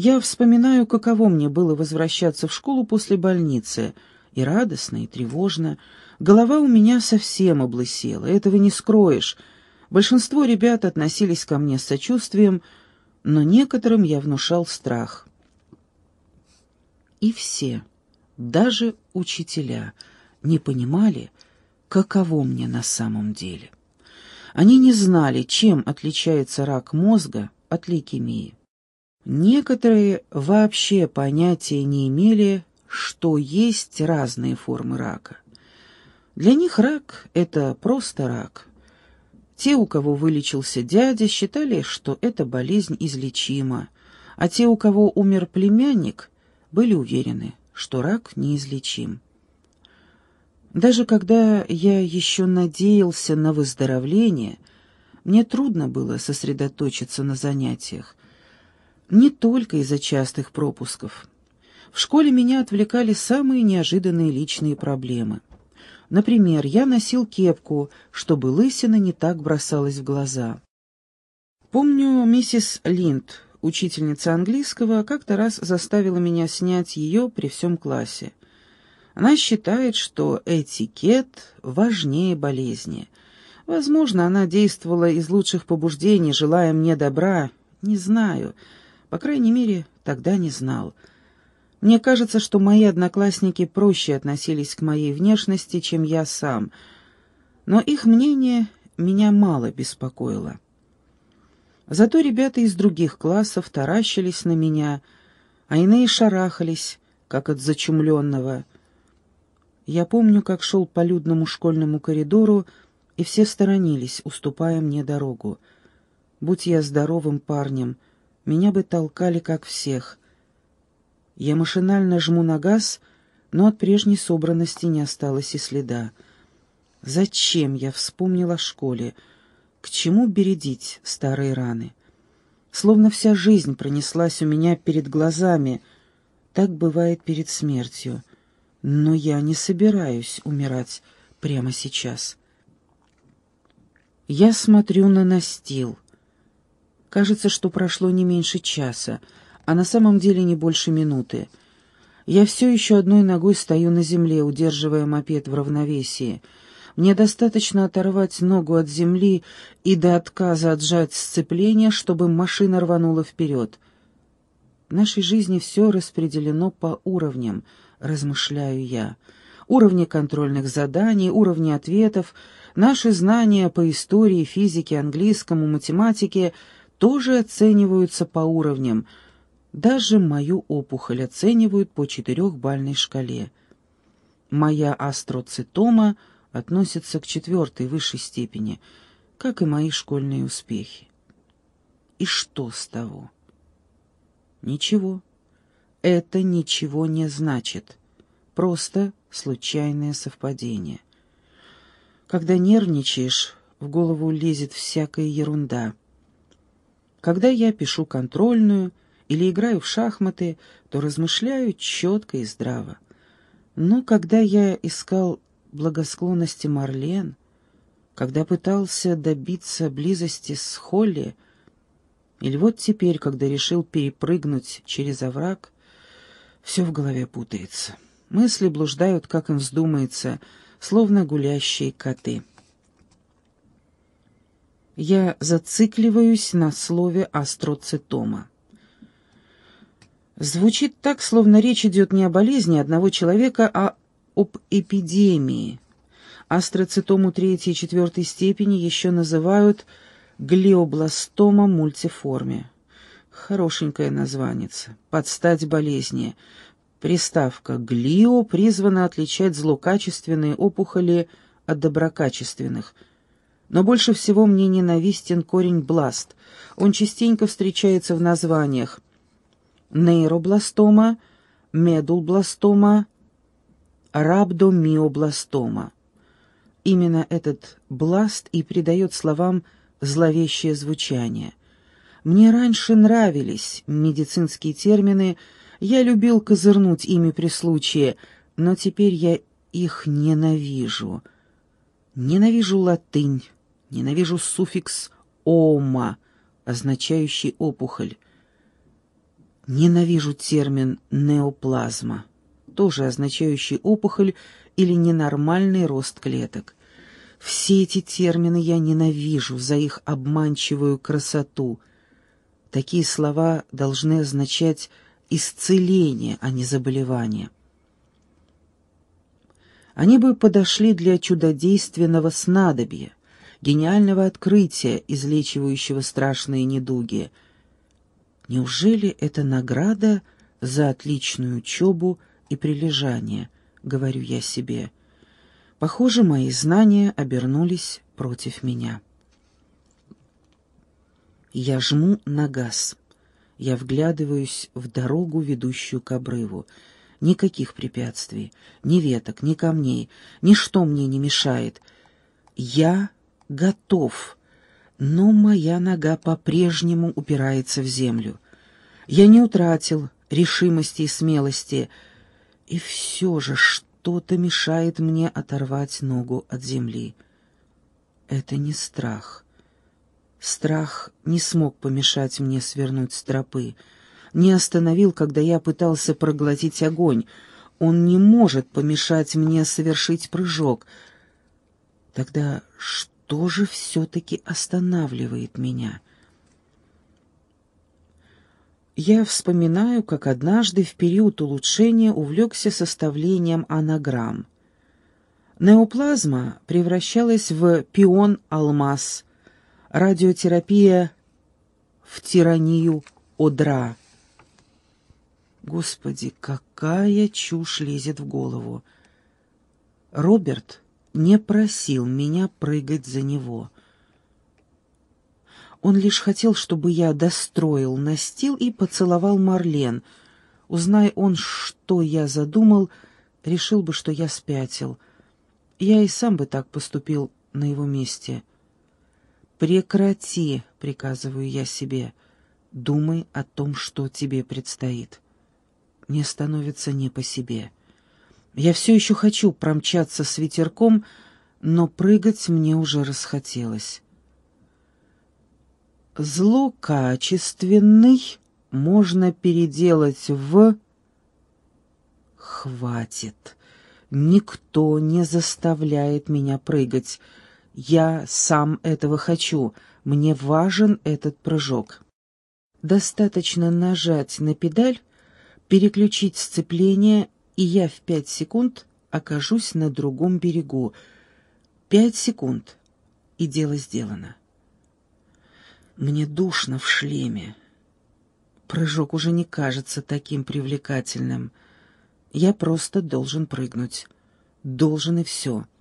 Я вспоминаю, каково мне было возвращаться в школу после больницы. И радостно, и тревожно. Голова у меня совсем облысела, этого не скроешь. Большинство ребят относились ко мне с сочувствием, но некоторым я внушал страх. И все, даже учителя, не понимали, каково мне на самом деле. Они не знали, чем отличается рак мозга от лейкемии. Некоторые вообще понятия не имели, что есть разные формы рака. Для них рак — это просто рак. Те, у кого вылечился дядя, считали, что эта болезнь излечима, а те, у кого умер племянник, были уверены, что рак неизлечим. Даже когда я еще надеялся на выздоровление, мне трудно было сосредоточиться на занятиях. Не только из-за частых пропусков. В школе меня отвлекали самые неожиданные личные проблемы. Например, я носил кепку, чтобы лысина не так бросалась в глаза. Помню, миссис Линд, учительница английского, как-то раз заставила меня снять ее при всем классе. Она считает, что этикет важнее болезни. Возможно, она действовала из лучших побуждений, желая мне добра. Не знаю. По крайней мере, тогда не знал. Мне кажется, что мои одноклассники проще относились к моей внешности, чем я сам. Но их мнение меня мало беспокоило. Зато ребята из других классов таращились на меня, а иные шарахались, как от зачумленного — я помню, как шел по людному школьному коридору, и все сторонились, уступая мне дорогу. Будь я здоровым парнем, меня бы толкали, как всех. Я машинально жму на газ, но от прежней собранности не осталось и следа. Зачем я вспомнила о школе? К чему бередить старые раны? Словно вся жизнь пронеслась у меня перед глазами. Так бывает перед смертью. Но я не собираюсь умирать прямо сейчас. Я смотрю на настил. Кажется, что прошло не меньше часа, а на самом деле не больше минуты. Я все еще одной ногой стою на земле, удерживая мопед в равновесии. Мне достаточно оторвать ногу от земли и до отказа отжать сцепление, чтобы машина рванула вперед. В нашей жизни все распределено по уровням — размышляю я. Уровни контрольных заданий, уровни ответов, наши знания по истории, физике, английскому, математике тоже оцениваются по уровням. Даже мою опухоль оценивают по четырехбальной шкале. Моя астроцитома относится к четвертой высшей степени, как и мои школьные успехи. И что с того? Ничего это ничего не значит. Просто случайное совпадение. Когда нервничаешь, в голову лезет всякая ерунда. Когда я пишу контрольную или играю в шахматы, то размышляю четко и здраво. Но когда я искал благосклонности Марлен, когда пытался добиться близости с Холли, или вот теперь, когда решил перепрыгнуть через овраг, все в голове путается. Мысли блуждают, как им вздумается, словно гулящие коты. Я зацикливаюсь на слове астроцитома. Звучит так, словно речь идет не о болезни одного человека, а об эпидемии. Астроцитому третьей и четвертой степени еще называют глиобластома мультиформе. Хорошенькое названица. Подстать болезни. Приставка «глио» призвана отличать злокачественные опухоли от доброкачественных. Но больше всего мне ненавистен корень «бласт». Он частенько встречается в названиях нейробластома, медулбластома, рабдомиобластома. Именно этот бласт и придает словам зловещее звучание. Мне раньше нравились медицинские термины, я любил козырнуть ими при случае, но теперь я их ненавижу. Ненавижу латынь, ненавижу суффикс «ома», означающий опухоль. Ненавижу термин «неоплазма», тоже означающий опухоль или ненормальный рост клеток. Все эти термины я ненавижу за их обманчивую красоту. Такие слова должны означать исцеление, а не заболевание. Они бы подошли для чудодейственного снадобья, гениального открытия, излечивающего страшные недуги — Неужели это награда за отличную учебу и прилежание, говорю я себе. Похоже, мои знания обернулись против меня. Я жму на газ. Я вглядываюсь в дорогу, ведущую к обрыву. Никаких препятствий, ни веток, ни камней, ничто мне не мешает. Я готов но моя нога по-прежнему упирается в землю. Я не утратил решимости и смелости, и все же что-то мешает мне оторвать ногу от земли. Это не страх. Страх не смог помешать мне свернуть с тропы, не остановил, когда я пытался проглотить огонь. Он не может помешать мне совершить прыжок. Тогда что? Что же все-таки останавливает меня? Я вспоминаю, как однажды в период улучшения увлекся составлением анаграмм. Неоплазма превращалась в пион-алмаз, радиотерапия в тиранию одра. Господи, какая чушь лезет в голову! Роберт не просил меня прыгать за него. Он лишь хотел, чтобы я достроил настил и поцеловал Марлен. Узнай он, что я задумал, решил бы, что я спятил. Я и сам бы так поступил на его месте. «Прекрати», — приказываю я себе, — «думай о том, что тебе предстоит». Мне становится не по себе. Я все еще хочу промчаться с ветерком, но прыгать мне уже расхотелось. Злокачественный можно переделать в... Хватит. Никто не заставляет меня прыгать. Я сам этого хочу. Мне важен этот прыжок. Достаточно нажать на педаль, переключить сцепление и я в пять секунд окажусь на другом берегу. Пять секунд, и дело сделано. Мне душно в шлеме. Прыжок уже не кажется таким привлекательным. Я просто должен прыгнуть. Должен и все. —